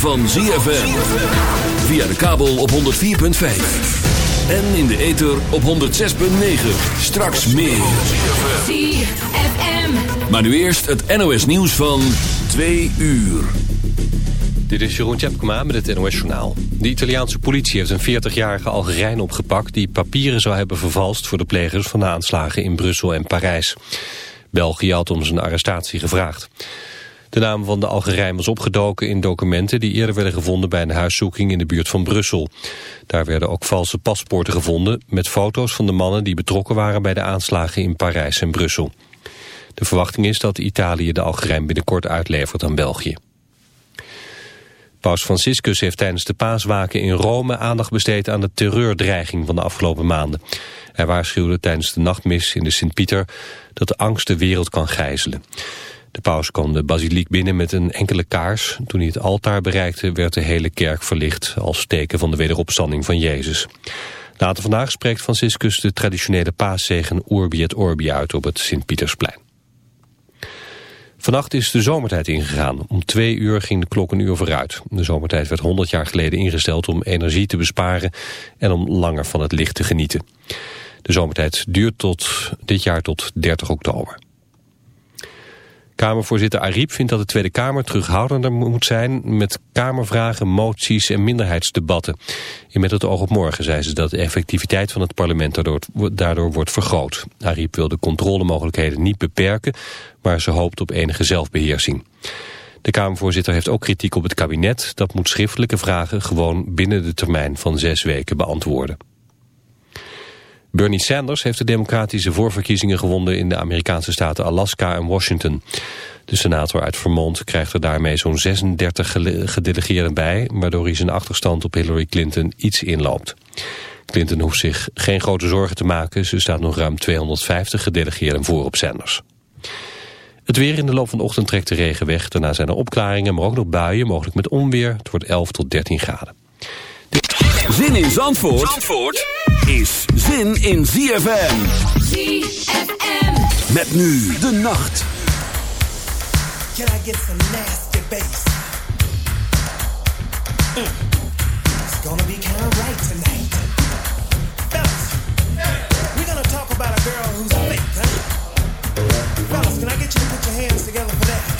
van ZFM. Via de kabel op 104.5. En in de ether op 106.9. Straks meer. ZFM. Maar nu eerst het NOS nieuws van 2 uur. Dit is Jeroen Tjepkema met het NOS Journaal. De Italiaanse politie heeft een 40-jarige Algerijn opgepakt... die papieren zou hebben vervalst voor de plegers van de aanslagen in Brussel en Parijs. België had om zijn arrestatie gevraagd. De naam van de Algerijn was opgedoken in documenten... die eerder werden gevonden bij een huiszoeking in de buurt van Brussel. Daar werden ook valse paspoorten gevonden... met foto's van de mannen die betrokken waren bij de aanslagen in Parijs en Brussel. De verwachting is dat Italië de Algerijn binnenkort uitlevert aan België. Paus Franciscus heeft tijdens de paaswaken in Rome aandacht besteed aan de terreurdreiging van de afgelopen maanden. Hij waarschuwde tijdens de nachtmis in de Sint-Pieter dat de angst de wereld kan gijzelen. De paus kwam de basiliek binnen met een enkele kaars. Toen hij het altaar bereikte werd de hele kerk verlicht als teken van de wederopstanding van Jezus. Later vandaag spreekt Franciscus de traditionele paaszegen Urbi et Orbi uit op het Sint-Pietersplein. Vannacht is de zomertijd ingegaan. Om twee uur ging de klok een uur vooruit. De zomertijd werd 100 jaar geleden ingesteld om energie te besparen en om langer van het licht te genieten. De zomertijd duurt tot dit jaar tot 30 oktober. Kamervoorzitter Ariep vindt dat de Tweede Kamer terughoudender moet zijn met kamervragen, moties en minderheidsdebatten. In Met het oog op morgen zei ze dat de effectiviteit van het parlement daardoor, daardoor wordt vergroot. Ariep wil de controlemogelijkheden niet beperken, maar ze hoopt op enige zelfbeheersing. De Kamervoorzitter heeft ook kritiek op het kabinet. Dat moet schriftelijke vragen gewoon binnen de termijn van zes weken beantwoorden. Bernie Sanders heeft de democratische voorverkiezingen gewonnen in de Amerikaanse staten Alaska en Washington. De senator uit Vermont krijgt er daarmee zo'n 36 gedelegeerden bij, waardoor hij zijn achterstand op Hillary Clinton iets inloopt. Clinton hoeft zich geen grote zorgen te maken, ze staat nog ruim 250 gedelegeerden voor op Sanders. Het weer in de loop van de ochtend trekt de regen weg. Daarna zijn er opklaringen, maar ook nog buien, mogelijk met onweer. Het wordt 11 tot 13 graden. Zin in Zandvoort, Zandvoort is zin in ZFM. ZFM. Met nu de nacht. Can I get some nasty bass? Mm. It's gonna be kind of right tonight. Fellas, we're gonna talk about a girl who's fake, huh? Fellas, can I get you to put your hands together for that?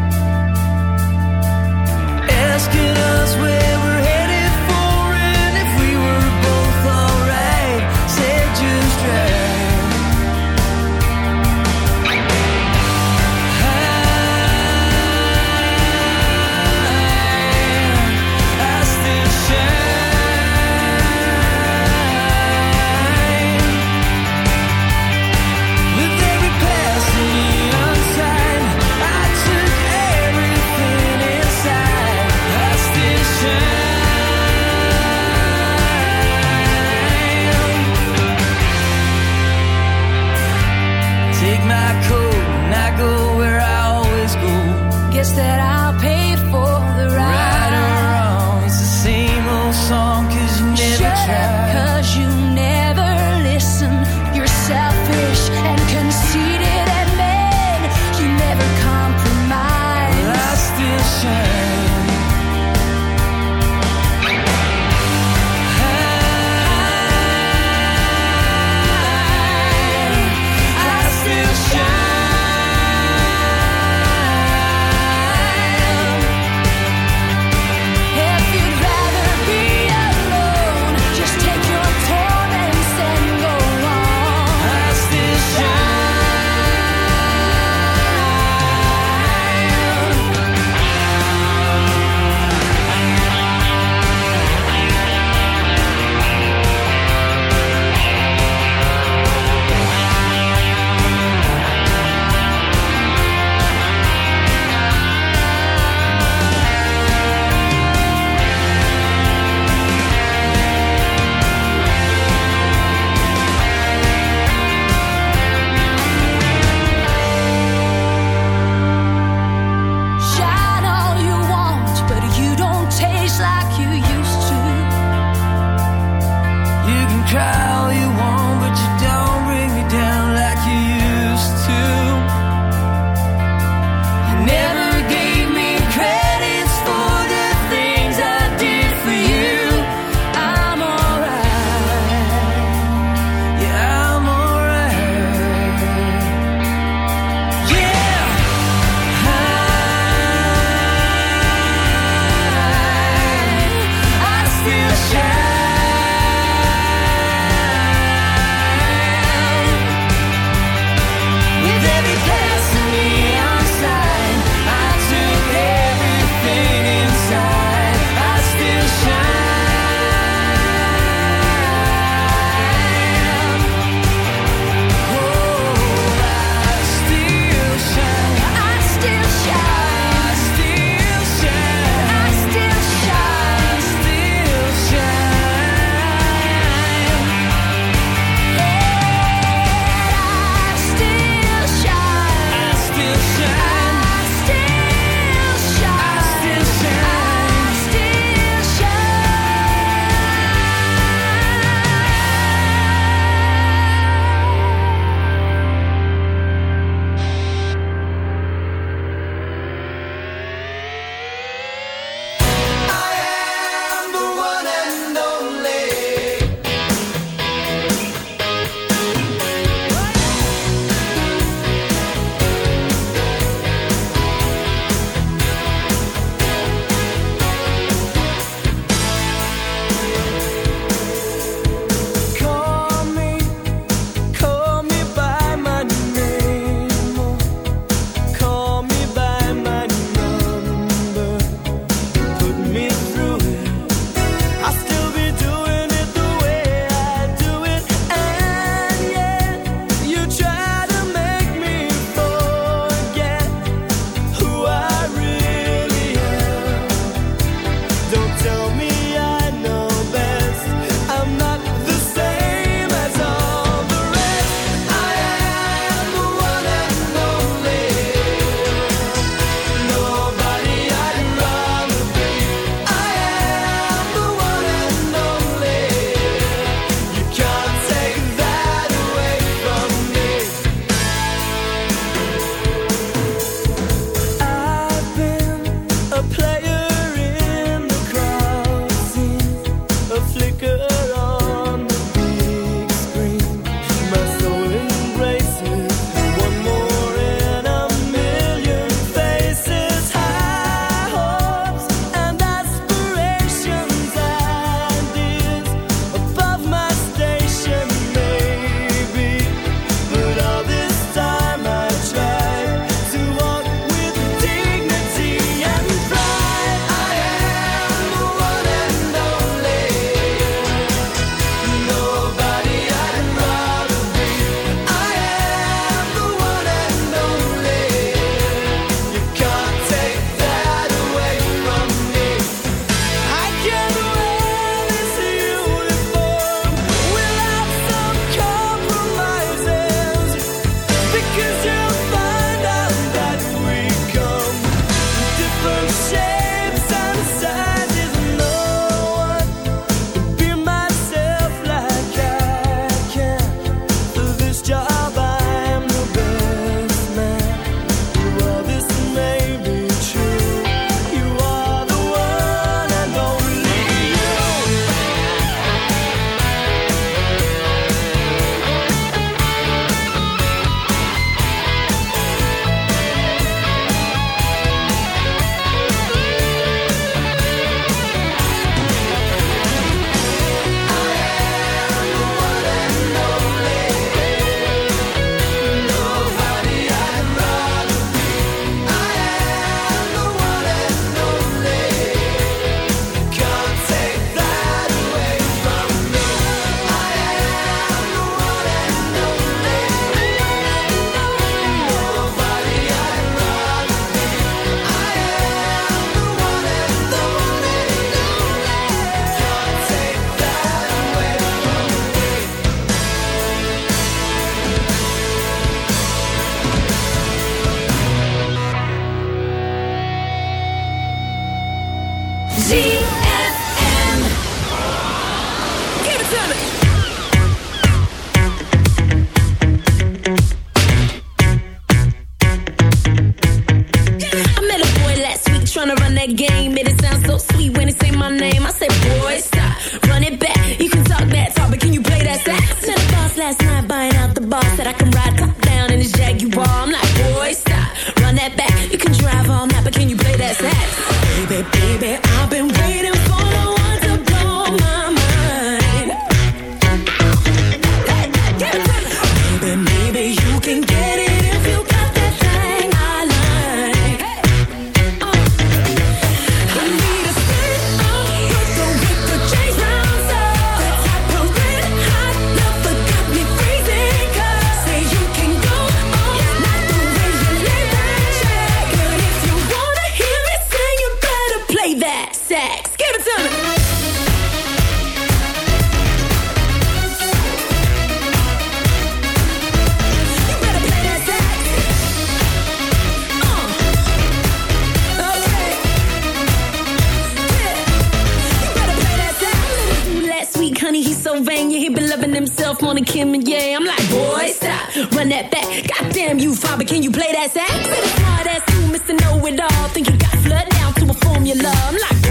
Sylvania, he been loving himself more than Kim and yeah. I'm like, boy, stop, run that back. Goddamn you, father, can you play that sax? Smart ass you, Mr. Know It All. Think you got flood down to a formula. I'm like,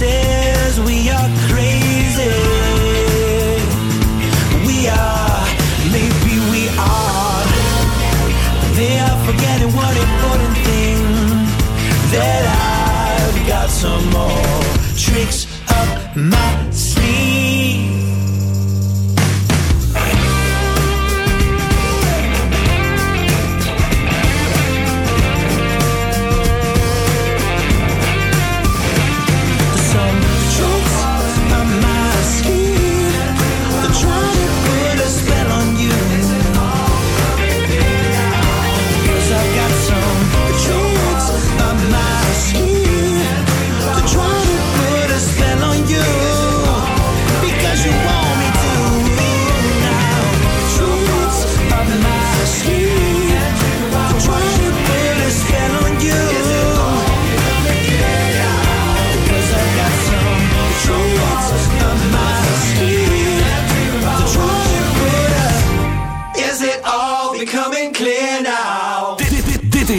everybody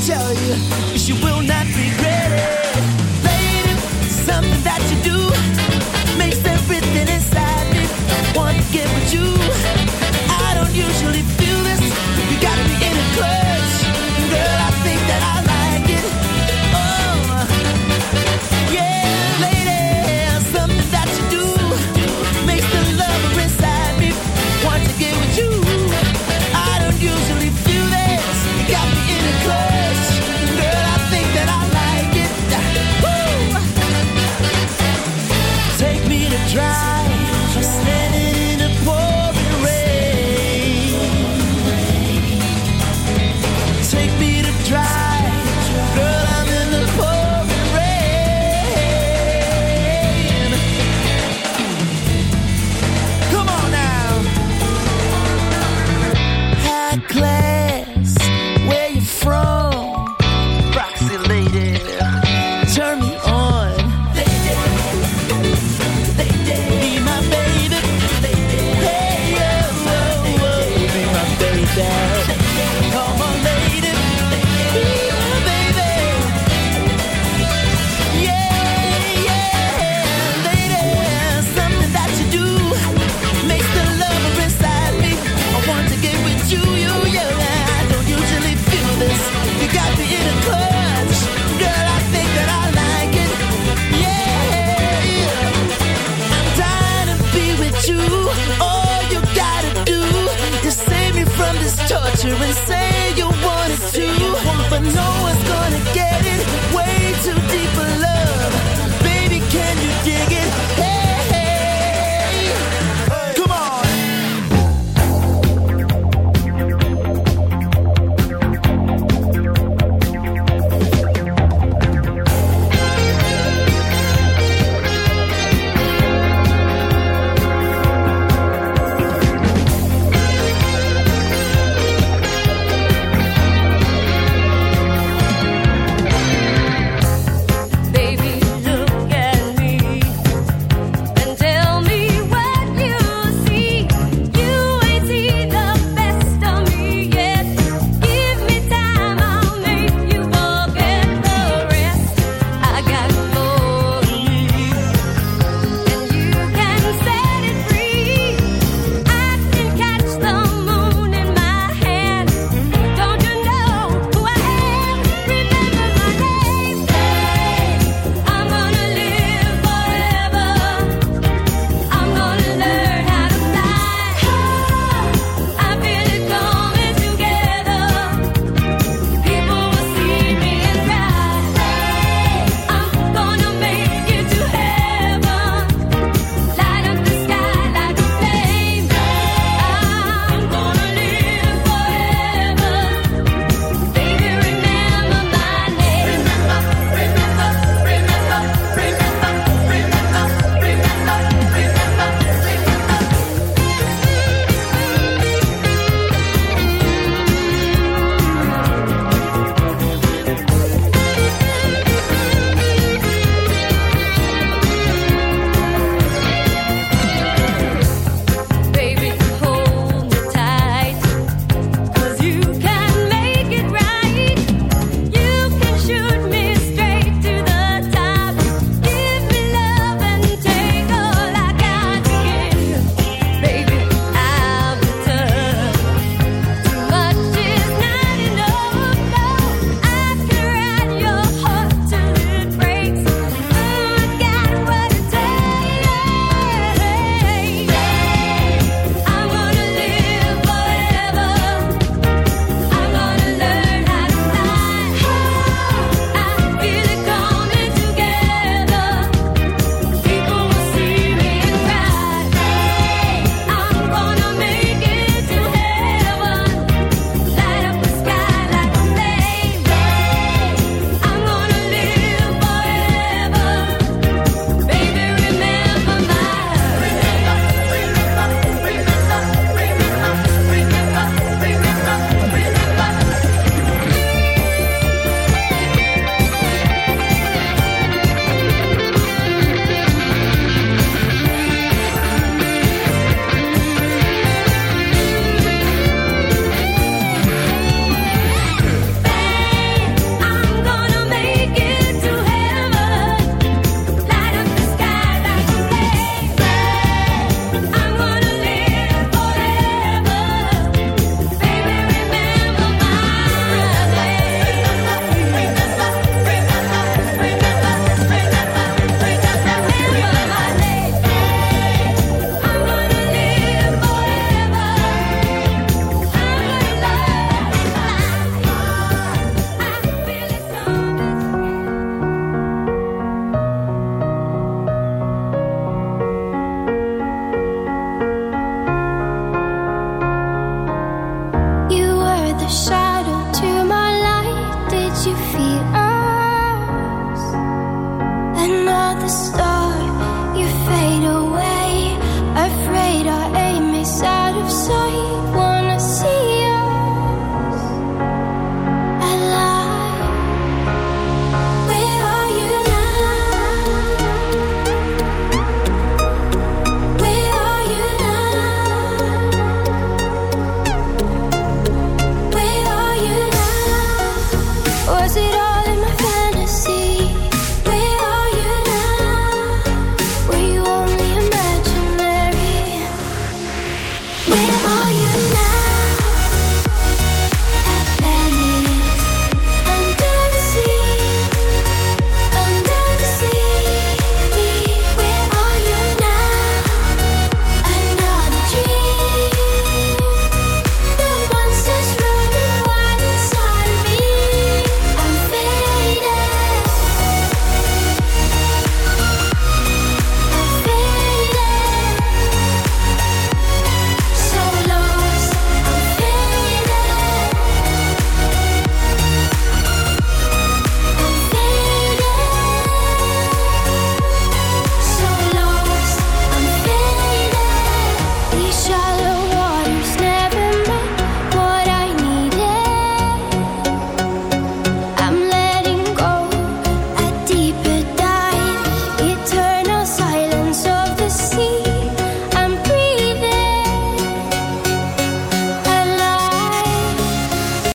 Tell you you will not regret. her and say